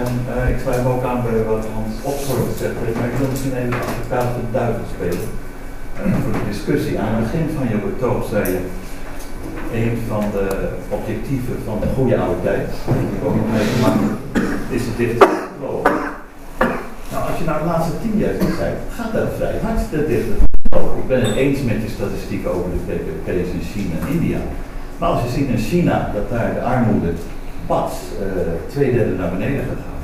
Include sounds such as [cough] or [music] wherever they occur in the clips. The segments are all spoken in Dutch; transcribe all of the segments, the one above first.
En uh, ik sluit me ook aan bij wat Hans Opstorm gezegd heeft, maar ik wil misschien even advocaat de duivel spelen. Uh, voor de discussie. Aan het begin van je betoog zei je, een van de objectieven van de goede oude tijd, die ik ook nog meegemaakt is het dichter Nou, als je nou de laatste tien jaar zei, gaat dat vrij hartstikke dichter. Ik ben het eens met je statistieken over de PPP's in China en India. Maar als je ziet in China dat daar de armoede pas uh, twee derde naar beneden gegaan.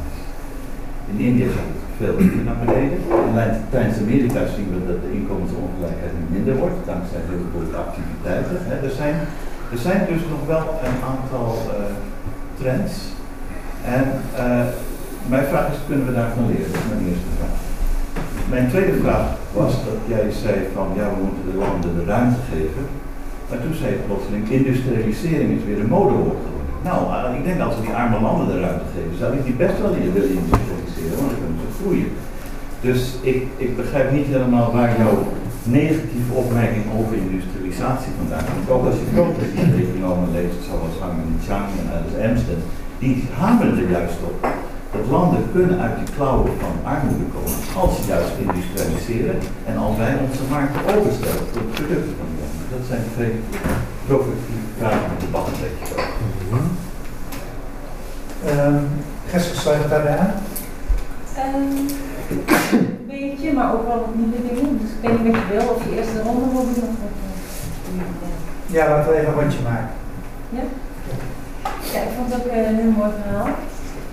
In India gaat het veel minder naar beneden. In Latijns-Amerika zien we dat de inkomensongelijkheid minder wordt, dankzij heel veel activiteiten. Er, zijn, er zijn dus nog wel een aantal uh, trends. En uh, mijn vraag is, kunnen we daarvan leren? Dat is mijn eerste vraag. Mijn tweede vraag was dat jij zei van ja, we moeten de landen de ruimte geven. Maar toen zei je plotseling, industrialisering is weer een modewoord geworden. Nou, ik denk als we die arme landen de ruimte geven, zou ik die best wel hier willen industrialiseren, want dan kunnen ze groeien. Dus ik, ik begrijp niet helemaal waar jouw negatieve opmerking over industrialisatie vandaan komt. Ook als je grote economen leest, zoals Hang Chang en Alice Amsden, die hameren er juist op dat landen kunnen uit die klauwen van armoede komen als ze juist industrialiseren en als wij onze markten openstellen voor producten van die landen. Dat zijn twee provocatieve vragen het debat een beetje Gester, sluit het daarbij aan? Um, een beetje, maar ook wel nieuwe dingen. Dus ik weet niet wat je wil, of je eerste ronde wil doen of Ja, laten we even een rondje maken. Ja? Ja, ik vond het ook een heel mooi verhaal.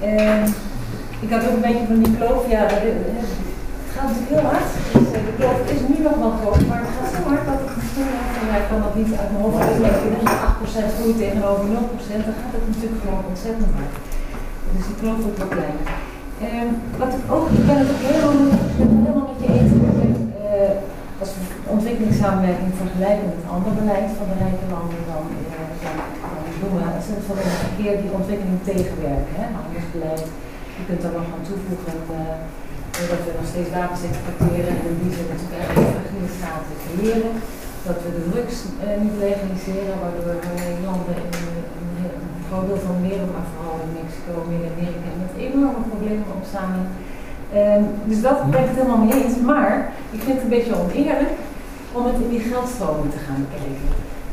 Uh, ik had ook een beetje van die kloof, ja, gaat natuurlijk heel hard. Dus, de kloof is nu nog wel groot, maar het gaat zo hard dat het misschien, ja, ik kan dat niet uit mijn hoofd als je 8% groeit tegenover 0%, dan gaat het natuurlijk gewoon ontzettend hard. Dus die kloof wordt wel kleiner. Uh, wat ik ook, ik ben het ook helemaal, helemaal met je eens. Uh, als we ontwikkelingssamenwerking vergelijken met ander beleid van de rijke landen, dan, doen we het van een verkeer die ontwikkeling tegenwerken. Hè? Handelsbeleid, je kunt er nog aan toevoegen uh, dat we nog steeds wapens exporteren en in die zin natuurlijk eigenlijk fragiele staten creëren. Dat we de drugs uh, niet legaliseren, waardoor landen in, een groot deel van wereld, maar vooral in Mexico, Midden-Amerika, met enorme problemen opstaan. Um, dus dat ben ik het helemaal mee eens. Maar ik vind het een beetje oneerlijk om het in die geldstromen te gaan bekijken.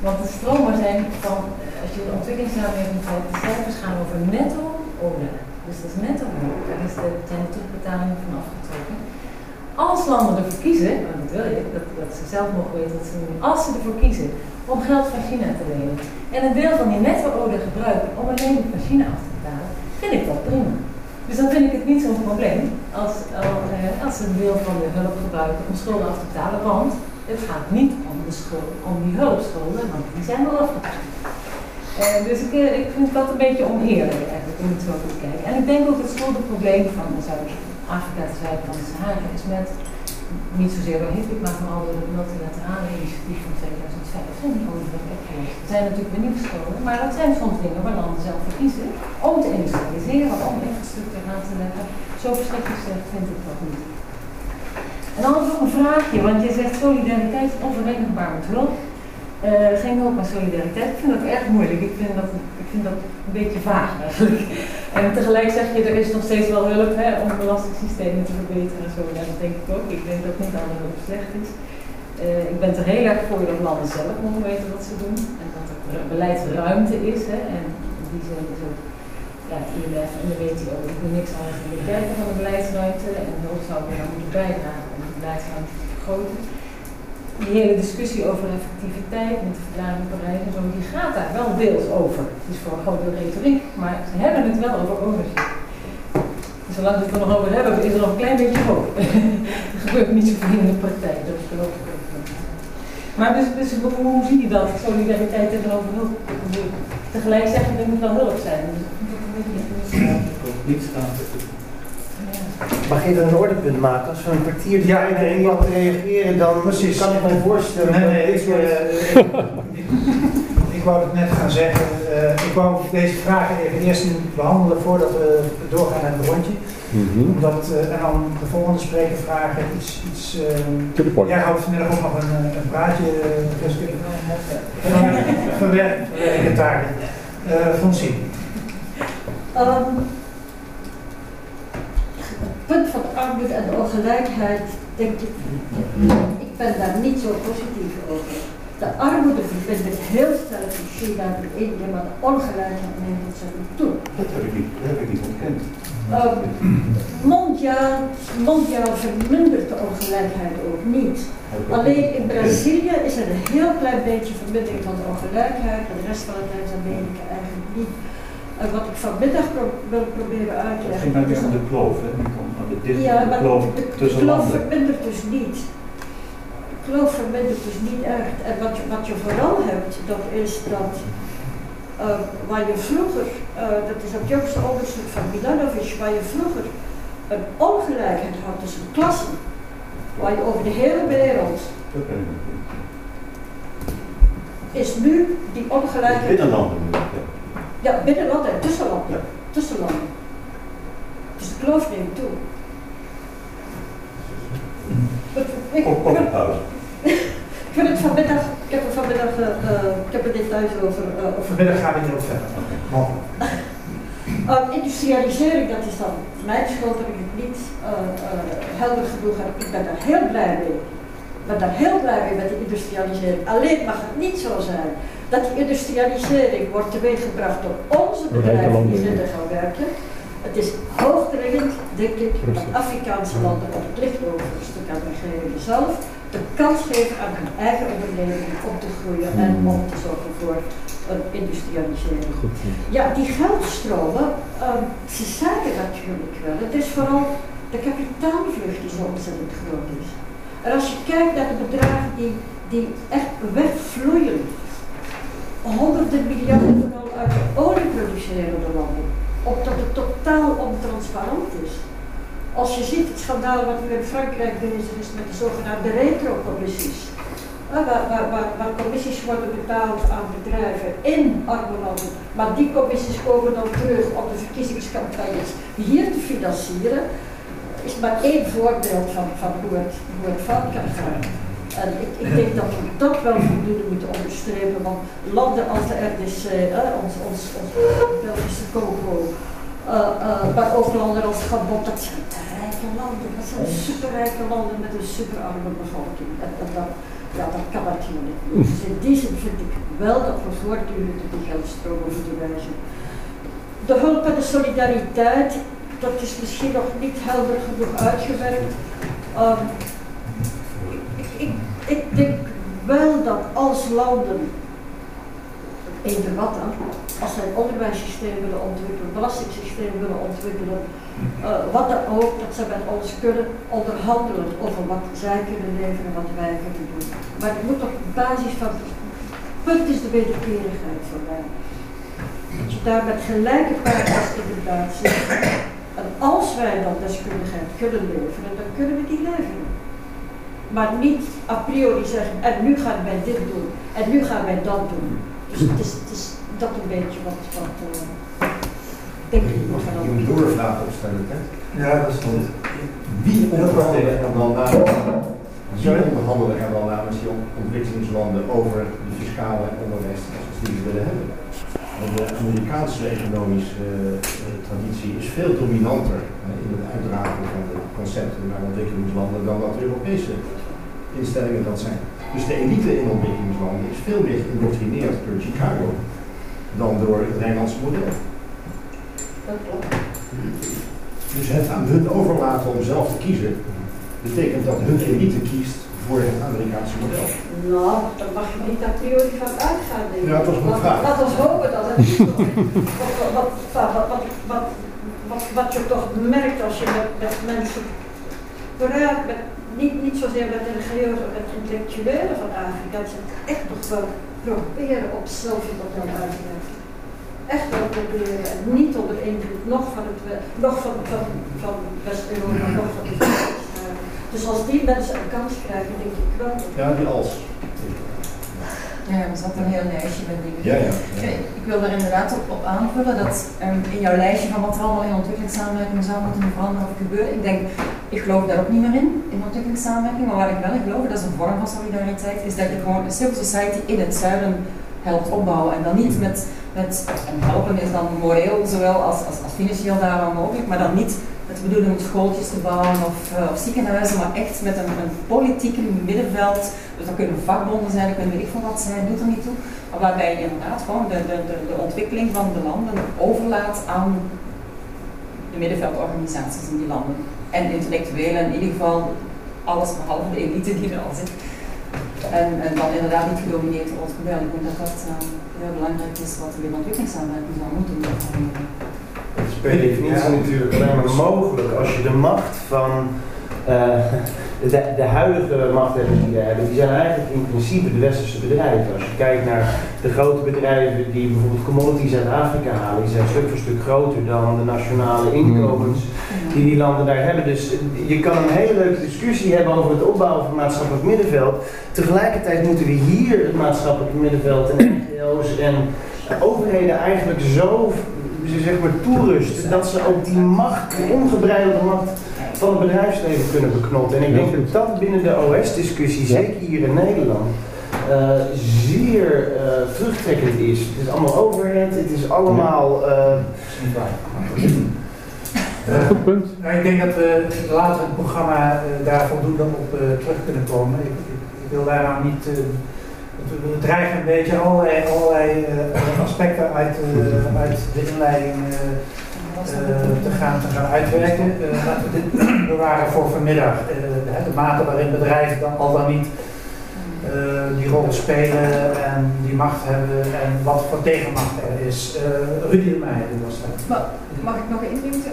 Want de stromen zijn van, als je de ontwikkelingssamenwerking kijkt, de cijfers gaan over netto ODA. Dus dat is netto Daar is de, terugbetalingen van afgetrokken. Als landen ervoor kiezen, want dat wil je, dat, ze zelf mogen weten wat ze doen, als ze ervoor kiezen om geld van China te lenen en een deel van die netto-ode gebruiken om een lening van China af te betalen, vind ik dat prima. Dus dan vind ik het niet zo'n probleem als, eh, als ze een deel van de hulp gebruiken om schulden af te betalen, want het gaat niet om, de schulden, om die hulpschulden, want die zijn al afbetaald. Uh, dus ik, eh, ik, vind dat een beetje oneerlijk zo kijken. En ik denk ook het probleem van Zuid-Afrika, zuid van de is met niet zozeer door HIPIC, maar vooral door het multilaterale initiatief van 2005 zijn die gewoon opgelost. Er zijn natuurlijk weer nieuwe scholen, maar dat zijn soms dingen waar landen zelf voor kiezen om te industrialiseren, om infrastructuur aan te leggen. Zo verschrikkelijk vind ik dat niet. En dan nog een vraagje, want je zegt solidariteit onverenigbaar met hulp. Uh, geen hulp maar solidariteit. Ik vind dat erg moeilijk. Ik vind dat, ik vind dat een beetje vaag eigenlijk. [laughs] En tegelijk zeg je, er is nog steeds wel hulp hè, om belastingssystemen te verbeteren en zo. Ja, dat denk ik ook. Ik denk dat niet alle hulp slecht is. Uh, ik ben er heel erg voor dat landen zelf mogen weten wat ze doen. En dat er beleidsruimte is. Hè, en in die zin is ook ja, IMF en de WTO. Ik doe niks aan het beperken van de beleidsruimte. En hulp zou dan moeten bijdragen om de beleidsruimte te vergroten die hele discussie over effectiviteit met de verklaring Parijs en zo, die gaat daar wel deels over. Het is voor een retoriek, maar ze hebben het wel over ownership. Dus zolang we het er nog over hebben, is er nog een klein beetje hoop. [laughs] er gebeurt niet zoveel in de praktijk, dat geloof ik ook. Maar dus, dus hoe, zie je dat, solidariteit tegenover hulp? Tegelijk zeggen, er moet wel hulp zijn. Dus niet staan. Mag je dan een ordepunt maken? Als we een kwartier ja, nee, ik mag reageren, dan Precies. kan ik me voorstellen. Nee, nee, ik, uh, ik, ik, wou het net gaan zeggen. Uh, ik wou deze vragen even eerst behandelen voordat we doorgaan naar het rondje. Mm -hmm. Omdat, uh, en dan de volgende spreker vragen iets. iets uh, jij houdt vanmiddag ook nog een, een praatje. Dus ik verwerken daar. Uh. Um, armoede en ongelijkheid, denk ik, ik ben daar niet zo positief over. De armoede verbindt heel sterk in China en India, maar de ongelijkheid neemt ontzettend toe. Dat heb ik niet, dat heb ik niet ontkend. Uh, mondiaal, mondiaal vermindert de ongelijkheid ook niet. Alleen in Brazilië is er een heel klein beetje vermindering van de ongelijkheid, en de rest van Latijns-Amerika eigenlijk niet. En wat ik vanmiddag pro wil proberen uit te leggen. Het ging om de kloof, hè? Ja, maar de, de, tussen de kloof vermindert dus niet. De kloof vermindert dus niet echt. En wat je, wat je vooral hebt, dat is dat uh, waar je vroeger, uh, dat is het jongste onderzoek van Milanovic, waar je vroeger een ongelijkheid had tussen klassen, waar je over de hele wereld is nu die ongelijkheid. Binnenlanden ja, binnenlanden en tussenlanden. Ja. Tussenlanden. Dus de kloof neemt toe. [laughs] Ik vind het vanmiddag, ik heb er vanmiddag, uh, ik heb er details over. Uh, vanmiddag gaan we niet op verder. Uh, industrialisering, dat is dan mijn schuld dat ik het niet helder genoeg heb. Ik ben daar heel blij mee. Ik ben daar heel blij mee met de industrialisering. Alleen mag het niet zo zijn dat die industrialisering wordt teweeggebracht door onze bedrijven die zitten gaan werken. Het is hoogdringend, denk ik, dat Afrikaanse landen op het licht over een stuk aan de regeringen zelf de kans geven aan hun eigen onderneming om te groeien en om te zorgen voor een industrialisering. Ja, die geldstromen, um, ze zeggen natuurlijk wel. Het is vooral de kapitaalvlucht die zo ontzettend groot is. En als je kijkt naar de bedragen die, die echt wegvloeien, honderden miljarden vooral uit de olieproducerende landen, opdat het totaal ontransparant is. Als je ziet het schandaal wat nu in Frankrijk bezig is met de zogenaamde retro-commissies. Waar, waar, waar, waar, commissies worden betaald aan bedrijven in arme landen. Maar die commissies komen dan terug om de verkiezingscampagnes hier te financieren. Is maar één voorbeeld van, van hoe, het, hoe het fout kan gaan. En ik, ik, denk dat we dat wel voldoende moeten onderstrepen, want landen als de RDC, eh, ons, ons, ons Belgische Congo, uh, uh, maar ook landen als Gabon, dat zijn rijke landen, dat zijn superrijke landen met een superarme bevolking. En, en dat, ja, dat kan natuurlijk niet. Dus in die zin vind ik wel dat we voortdurend die geldstromen moeten wijzen. De hulp en de solidariteit, dat is misschien nog niet helder genoeg uitgewerkt. Um, ik, denk wel dat als landen, eender wat dan, als zij een onderwijssysteem willen ontwikkelen, een belastingssysteem willen ontwikkelen, uh, wat dan ook, dat ze met ons kunnen onderhandelen over wat zij kunnen leveren en wat wij kunnen doen. Maar het moet op basis van, punt is de wederkerigheid voor mij. Dat je daar met gelijke partners inderdaad zit. En als wij dan deskundigheid kunnen leveren, dan kunnen we die leveren maar niet a priori zeggen, en nu gaan wij dit doen, en nu gaan wij dat doen. Dus het is, het is dat een beetje wat, wat uh, denk ik nog Je moet doorvraag opstellen, hè? Ja, dat is goed. Wie onderhandelen er dan namens, wie onderhandelen er dan namens die ontwikkelingslanden over de fiscale onderwijsstelsels die ze willen hebben? De Amerikaanse economische uh, traditie is veel dominanter uh, in het uitdragen van de concepten naar ontwikkelingslanden dan wat de Europese instellingen dat zijn. Dus de elite in ontwikkelingslanden is veel meer geïndoctrineerd door Chicago dan door het Nederlandse model. Dat klopt. Dus het aan hun overlaten om zelf te kiezen, betekent dat hun elite kiest voor het Amerikaanse model. Nou, daar mag je niet a priori van uitgaan. Denk ik. Ja, dat was mijn vraag. Laat ons hopen dat het [laughs] wat, wat, wat, wat, wat, wat, je toch merkt als je met, met mensen praat, met, niet, niet zozeer met religieuze of met intellectuelen van Afrika, dat ze echt nog wel proberen op zelfmodel uit te werken. Echt wel proberen en niet onder invloed nog van, het, nog van, van, van West-Europa, nog van de Dus als die mensen een kans krijgen, denk ik wel. Ja, die als. Ja, er zat een heel lijstje met dingen. Ja, ja. ja. Ik wil daar inderdaad op, op aanvullen dat um, in jouw lijstje van wat er allemaal in ontwikkelingssamenwerking zou moeten veranderen of gebeuren, ik denk, ik geloof daar ook niet meer in, in ontwikkelingssamenwerking, maar waar ik wel in geloof, dat is een vorm van solidariteit, is dat je gewoon een civil society in het zuiden helpt opbouwen en dan niet met, met en helpen is dan moreel zowel als, als, als financieel daarom mogelijk, maar dan niet met de bedoeling om schooltjes te bouwen of, uh, of ziekenhuizen, maar echt met een, een politieke middenveld. Dus dat kunnen vakbonden zijn, dat kunnen weet ik veel wat zijn, doet er niet toe. Maar waarbij je inderdaad gewoon de, de, de, ontwikkeling van de landen overlaat aan de middenveldorganisaties in die landen. En intellectuelen, in ieder geval alles behalve de elite die er al zit. En, en dan inderdaad niet gedomineerd model. Ik denk dat dat uh, heel belangrijk is wat we in ontwikkelingssamenwerking zou moeten doen. Per definitie natuurlijk alleen maar mogelijk als je de macht van uh, [laughs] de, de, huidige machthebbers die we hebben, die zijn eigenlijk in principe de westerse bedrijven. Als je kijkt naar de grote bedrijven die bijvoorbeeld commodities uit Afrika halen, die zijn stuk voor stuk groter dan de nationale inkomens die die landen daar hebben. Dus je kan een hele leuke discussie hebben over het opbouwen van het maatschappelijk middenveld. Tegelijkertijd moeten we hier het maatschappelijk middenveld en NGO's en overheden eigenlijk zo zeg maar, toerusten dat ze ook die macht, die ongebreidelde macht van het bedrijfsleven kunnen beknotten. En ik denk dat dat binnen de OS-discussie, zeker hier in Nederland, uh, zeer uh, terugtrekkend is. Het is allemaal overhead, het is allemaal. Uh, Goed punt. Nou, ik denk dat we later het programma daar voldoende op terug kunnen komen. Ik, ik, ik wil daar nou niet. We dreigen een beetje allerlei, allerlei aspecten uit, uit de inleiding eh, te, gaan, te gaan uitwerken. Laten we dit [clears throat] bewaren voor vanmiddag. Eh, de mate waarin bedrijven dan al dan niet die rol spelen en die macht hebben en wat voor tegenmacht er is. Rudy de Meijer, was dat. Mag ik nog ding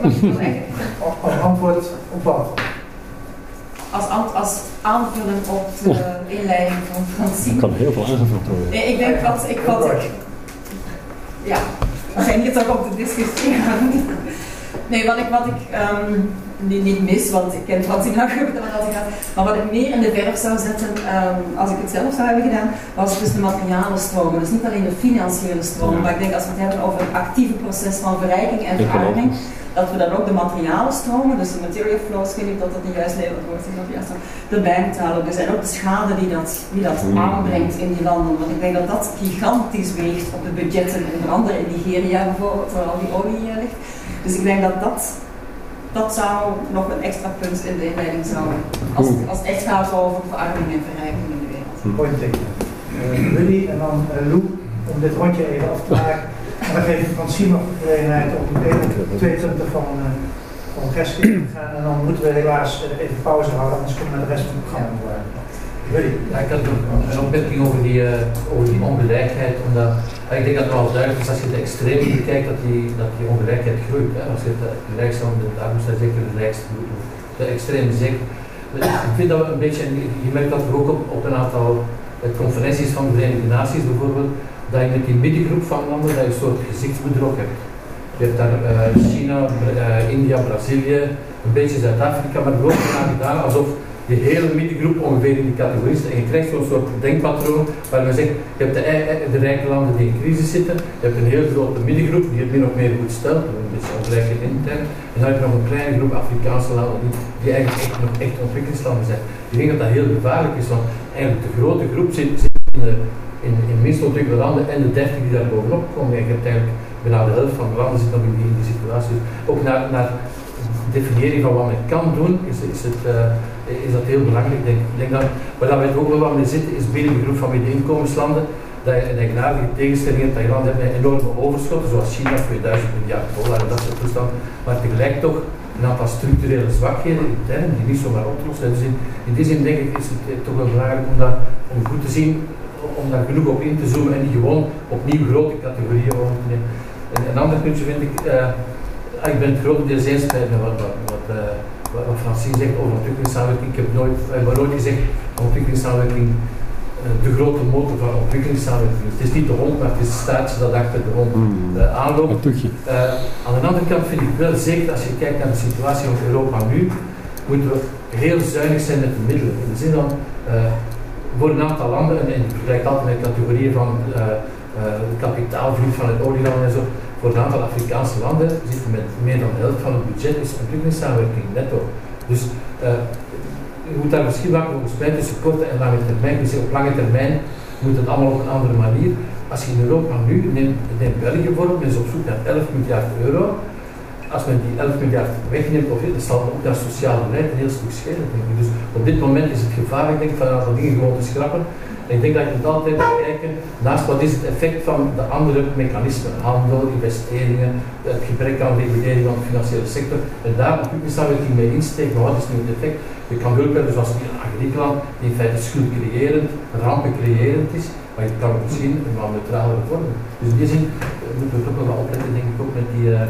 Als antwoord op wat? Als, als aanvulling op de inleiding van Francine. Ik kan heel veel aangevuld worden. Ik denk wat ik, wat ik, ja, we zijn hier toch op de discussie Nee, wat ik, wat ik um, niet, niet, mis, want ik ken Francine Hagrup, maar wat ik meer in de verf zou zetten, um, als ik het zelf zou hebben gedaan, was dus de materialen stromen. Dus niet alleen de financiële stromen, maar ik denk als we het hebben over een actieve proces van verrijking en verarming, dat we dan ook de materialen stromen, dus de material flows, ik weet niet dat dat niet juist Nederland wordt, dat juist erbij betalen. Dus en ook de schade die dat, die dat aanbrengt in die landen. Want ik denk dat dat gigantisch weegt op de budgetten, onder andere in Nigeria bijvoorbeeld, waar al die olie uh, ligt. Dus ik denk dat dat, dat zou nog een extra punt in de inleiding zijn, als, het, als het echt gaat over verarming en verrijking in de wereld. Point uh, Willy en dan uh, Lou, om dit rondje even af te maken. En dan geef ik Francine nog de gelegenheid om twee punten van, uh, van Geske te gaan. En dan moeten we helaas uh, even pauze houden, anders kunnen we de rest van het programma voor. Ja, ik had een opmerking over die, uh, over die ongelijkheid. Omdat, ik denk dat het wel duidelijk is als je de extreem bekijkt dat die, dat die ongelijkheid groeit. Hè. Als je de, de rijkste de armste zeker de rijkste de extreme zeker. Ik vind dat we een beetje, je merkt dat ook op, op een aantal conferenties van de Verenigde Naties bijvoorbeeld, dat je met die middengroep van landen dat je een soort gezichtsbedrog hebt. Je hebt daar uh, China, uh, India, Brazilië, een beetje Zuid-Afrika, maar er wordt gedaan alsof je hele middengroep ongeveer in die categorie zit. En je krijgt zo'n soort denkpatroon waar we zeggen, je hebt de, de, rijke landen die in crisis zitten, je hebt een heel grote middengroep die het min of meer goed stelt, een beetje ongelijkheid intern, en dan heb je nog een kleine groep Afrikaanse landen die, die eigenlijk echt, nog echt ontwikkelingslanden zijn. Ik denk dat dat heel gevaarlijk is, want eigenlijk de grote groep zit in de in, in de minst ontwikkelde landen en de 30 die daar bovenop komen. je hebt eigenlijk bijna de helft van de landen zit nog in die, in die situatie. Ook naar, naar definiëring van wat men kan doen, is, is, het, uh, is dat heel belangrijk. Denk, denk dat, waar we ook wel mee zitten, is binnen de groep van middeninkomenslanden, dat je een eigenaardige tegenstelling je landen hebt met enorme overschotten, zoals China, 2000 miljard dollar en dat soort toestanden, maar tegelijk toch een aantal structurele zwakheden intern die niet zomaar oplossen. Dus in, in die zin denk ik is het toch wel belangrijk om, dat, om goed te zien om daar genoeg op in te zoomen en die gewoon opnieuw grote categorieën over te nemen. En een ander puntje vind ik, uh, ik ben het grotendeels eens met wat, wat, uh, wat Francine zegt over ontwikkelingssamenwerking. Ik heb nooit, ik heb nooit gezegd ontwikkelingssamenwerking de grote motor van ontwikkelingssamenwerking. Dus het is niet de hond, maar het is het staartje dat achter de hond uh, aanloopt. aan de andere kant vind ik wel zeker, als je kijkt naar de situatie van Europa nu, moeten we heel zuinig zijn met de middelen. In de zin van, voor een aantal landen, en je vergelijkt altijd met categorieën van uh, uh, kapitaalvloed van het olieland en zo, voor een aantal Afrikaanse landen zitten met meer dan de helft van het budget is ontwikkelingssamenwerking netto. Dus uh, je moet daar verschil maken volgens mij tussen korte en lange termijn. Dus op lange termijn moet het allemaal op een andere manier. Als je in Europa nu, neem, neem België men is op zoek naar 11 miljard euro. Als men die 11 miljard wegneemt, of, dan zal ook dat sociale beleid een heel stuk schelen. Dus op dit moment is het gevaar, ik denk, van een aantal dingen gewoon te schrappen. En ik denk dat je moet altijd kijken naast wat is het effect van de andere mechanismen, handel, investeringen, het gebrek aan regulering van de financiële sector. En daar natuurlijk ik mee insteken, wat is nu het effect? Je kan hulp hebben zoals in Griekenland, die in feite schuld creërend, rampen creërend is, maar je kan het misschien een wat neutralere vormen. Dus in die zin eh, moeten we toch nog wel opletten, denk ik ook met die, uh,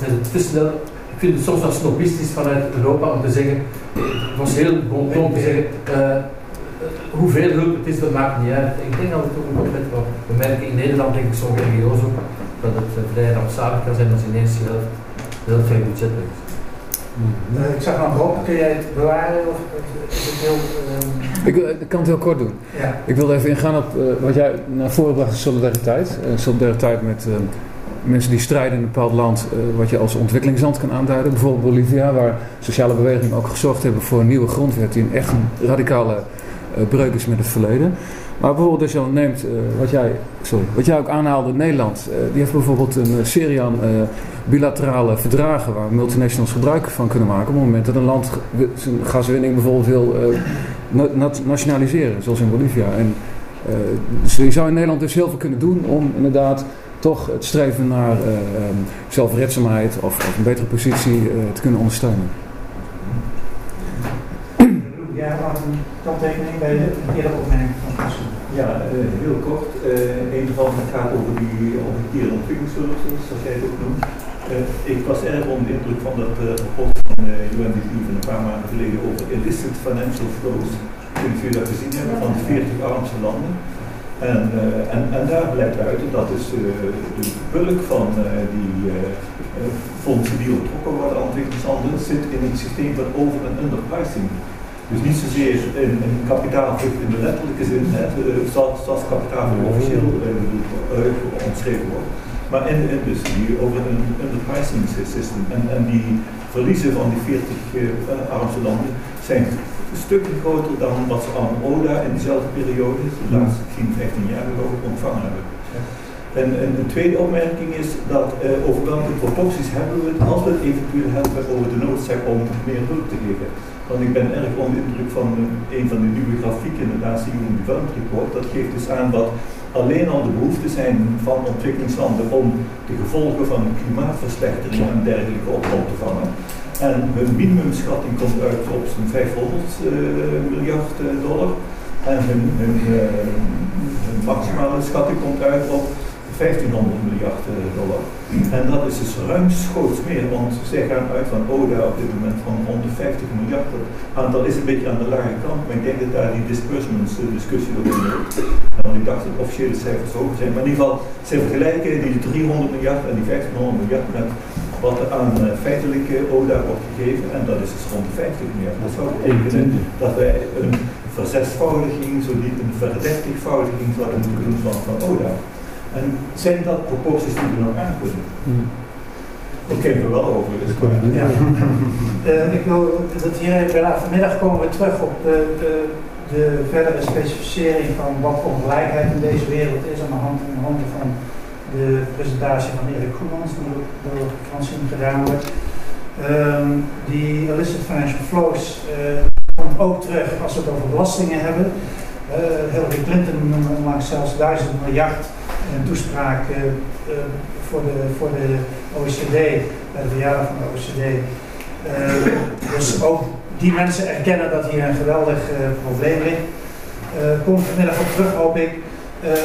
met het te snel ik vind het soms wat snobistisch vanuit Europa om te zeggen, het was heel bon te zeggen, uh, hoeveel hulp het is, dat maakt niet uit. Ik denk dat we toch een met wat we merken in Nederland, denk ik, sommige regio's ook, dat het uh, vrij rampzalig kan zijn als ineens heel, heel veel budget is. Uh, ik zag nog Rob, kun jij het bewaren of is het heel... Ik, ik, kan het heel kort doen. Ja. Ik wil even ingaan op wat jij naar voren bracht, solidariteit. solidariteit met mensen die strijden in een bepaald land, wat je als ontwikkelingsland kan aanduiden. Bijvoorbeeld Bolivia, waar sociale bewegingen ook gezorgd hebben voor een nieuwe grondwet die een echt radicale uh, breuk is met het verleden. Maar bijvoorbeeld als je dan neemt, uh, wat, jij, sorry, wat jij ook aanhaalde, Nederland. Die heeft bijvoorbeeld een serie aan bilaterale verdragen waar multinationals gebruik van kunnen maken. Op het moment dat een land zijn gaswinning bijvoorbeeld wil na nationaliseren, zoals in Bolivia. En, dus je zou in Nederland dus heel veel kunnen doen om inderdaad toch het streven naar um, zelfredzaamheid of, of, een betere positie te kunnen ondersteunen. Ja, had een kanttekening bij de eerdere opmerking van Kassel. Ja, uh, heel kort. Uh, een van het gaat over die omgekeerde ontwikkelingsservices, zoals jij het ook noemt. Uh, ik was erg onder de indruk van dat rapport van UNDP van een paar maanden geleden over illicit financial flows. Ik weet niet of jullie dat gezien hebben, van de 40 armste landen. En, en, en daar blijkt uit dat is de bulk van die fondsen die ontrokken worden aan ontwikkelingslanden zit in het systeem van over- en underpricing. Dus niet zozeer in, in kapitaalvlucht in de letterlijke zin, hè, zoals, zoals kapitaalvlucht officieel uh, omschreven wordt, maar in de industrie over een underpricing system. En, en die verliezen van die 40 uh, armste landen zijn stukken groter dan wat ze aan ODA in dezelfde periode, de laatste 10, 15 jaar geloof ik, ontvangen hebben. En, en een tweede opmerking is dat uh, over welke proporties hebben we het als we het eventueel hebben over de noodzaak om meer hulp te geven. Want ik ben erg onder de indruk van uh, een van de nieuwe grafieken in het laatste Human Development Report. Dat geeft dus aan dat alleen al de behoeften zijn van ontwikkelingslanden om de gevolgen van klimaatverslechtering en dergelijke op te vangen. En hun minimumschatting komt uit op zo'n 500 uh, miljard dollar. En hun, hun, maximale schatting komt uit op 1500 miljard dollar. En dat is dus ruimschoots meer, want zij gaan uit van ODA op dit moment van 150 miljard. Dat aantal is een beetje aan de lage kant, maar ik denk dat daar die disbursements discussie doorheen loopt. Want ik dacht dat officiële cijfers hoger zijn, maar in ieder geval, zij vergelijken die 300 miljard en die 1500 miljard met wat er aan uh, feitelijke ODA wordt gegeven, en dat is dus rond de 50 miljard. Dat zou betekenen dat wij een verzesvoudiging, zo niet een verdertigvoudiging zouden moeten doen van, van ODA. En zijn dat proporties die we nog aankunnen? Hmm. Ik ken er wel over. Dus ja. uh, [laughs] ik wil dat hier vanmiddag komen we terug op de, de, de, verdere specificering van wat ongelijkheid in deze wereld is aan de hand, aan de hand van de presentatie van Erik Goemans, door Francine gedaan wordt. Um, die illicit financial flows uh, komt ook terug als we het over belastingen hebben. Uh, Hillary Clinton noemde onlangs zelfs duizend miljard een toespraak uh, voor, de, voor de OECD, bij de verjaardag van de OECD. Dus ook die mensen erkennen dat hier een geweldig probleem ligt. kom vanmiddag op terug, hoop ik.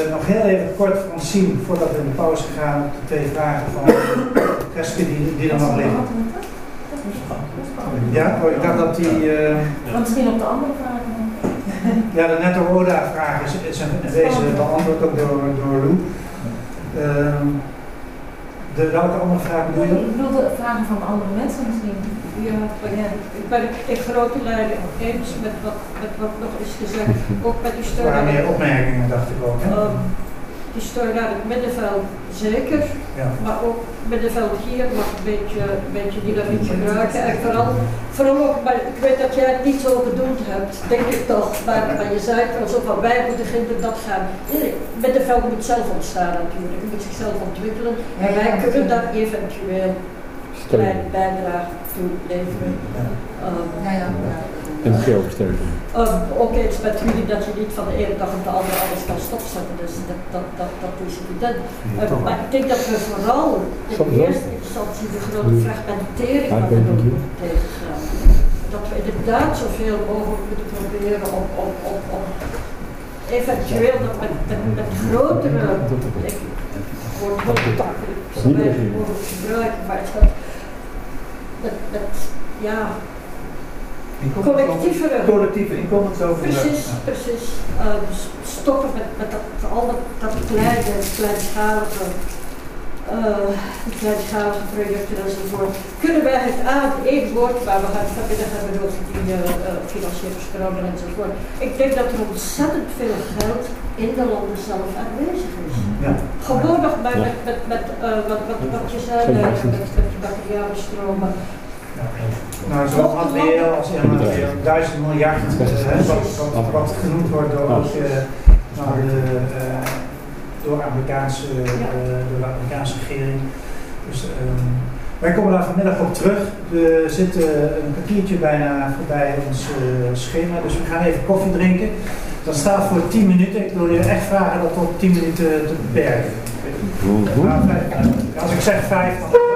Nog heel even kort van zien, voordat we in de pauze gaan, op de twee vragen van [coughs] Kreske die, die er nog liggen. Ja, oh, ik dacht dat die... Misschien op de andere vragen. [laughs] Ja, de netto ODA-vraag is, is in wezen beantwoord ook door, door Lou. Um, de, welke andere vraag bedoel je? Ik bedoel de vragen van andere mensen misschien. Ja, ja. ik ben in grote lijnen eens met wat, met wat nog is gezegd. Ook met die steun. Er waren meer opmerkingen, dacht ik ook. Hè? Um, die steun naar het middenveld zeker, ja. maar ook middenveld hier mag een beetje, een beetje dynamiek gebruiken. En vooral, vooral ook, maar ik weet dat jij het niet zo bedoeld hebt, denk ik toch, maar, maar je zei het alsof wij moeten dat gaan. Het middenveld moet zelf ontstaan natuurlijk, het moet zichzelf ontwikkelen en wij kunnen daar eventueel kleine bijdrage toe leveren. Ehm, Ja, ja. NGO-versterking. Ehm, ook eens met jullie dat je niet van de ene dag op de andere alles kan stopzetten. Dus dat, dat, dat, dat is evident. Eh, maar ik denk dat we vooral in Soms wel. eerste instantie de grote fragmentering van de moeten tegengaan. Dat we inderdaad zoveel mogelijk moeten proberen om, om, om, om eventueel nog met, met, met grotere, ik hulptak, weinig mogelijk gebruiken, maar het gaat met, met, ja, collectievere Collectieve inkomensoverdracht. Precies, precies. Eh, dus stoppen met, met dat, al dat, dat kleine, kleinschalige, eh, die kleinschalige projecten enzovoort. Kunnen wij het aan één woord, waar we gaan vanmiddag hebben over die uh, uh, financiële stromen enzovoort. Ik denk dat er ontzettend veel geld in de landen zelf aanwezig is. Ja. Gewoon nog maar met, met, met eh, wat, wat, wat je zei, eh, met, met die materiaalstromen. Nou, zowel materieel als immaterieel, duizend miljard, eh, wat, wat, wat genoemd wordt door, ook, eh, nou, de, eh, door, Amerikaanse, eh, door de Amerikaanse regering. Dus, ehm, wij komen daar vanmiddag op terug. We zitten een kwartiertje bijna voorbij ons eh, schema, dus we gaan even koffie drinken. Dat staat voor 10 minuten. Ik wil je echt vragen dat tot 10 minuten te beperken. Als ik zeg 5, dan